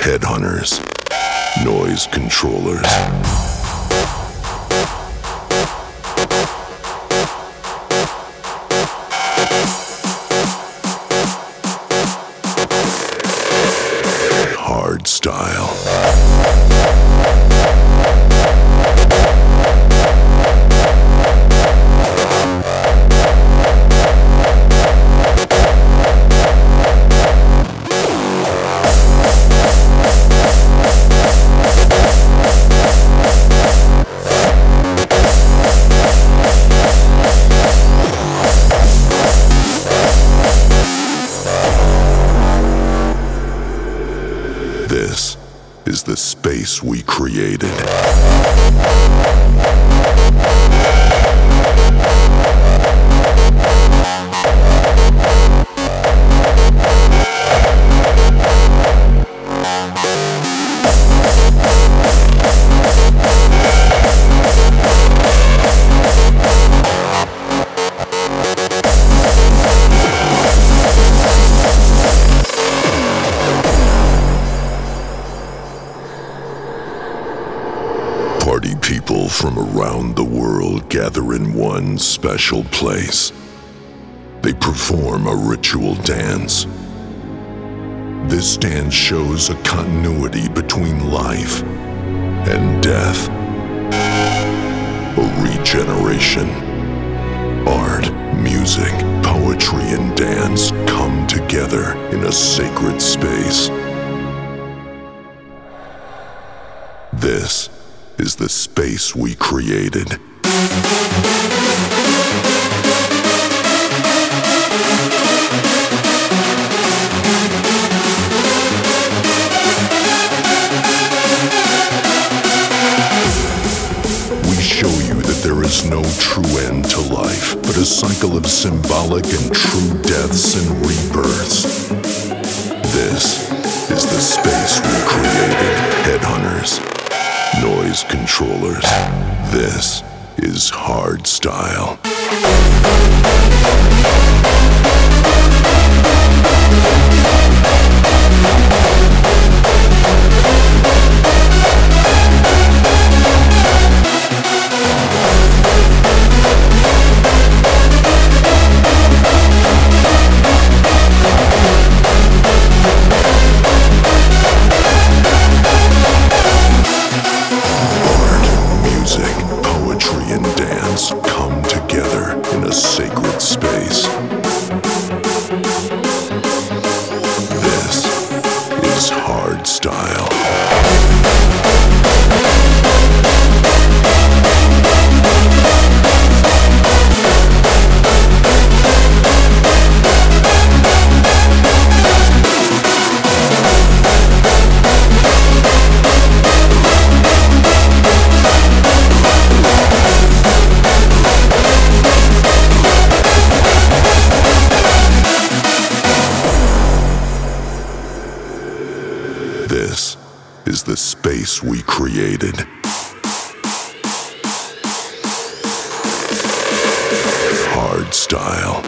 Headhunterz. Noise controllers. This is the space we created. From around the world gather in one special place. They perform a ritual dance. This dance shows a continuity between life and death, a regeneration. Art, music, poetry, and dance come together in a sacred space. This is the space we created. We show you that there is no true end to life, but a cycle of symbolic and true deaths and rebirths. This is the space we created. Headhunterz, Noisecontrollers. This is hardstyle. We created. Hardstyle.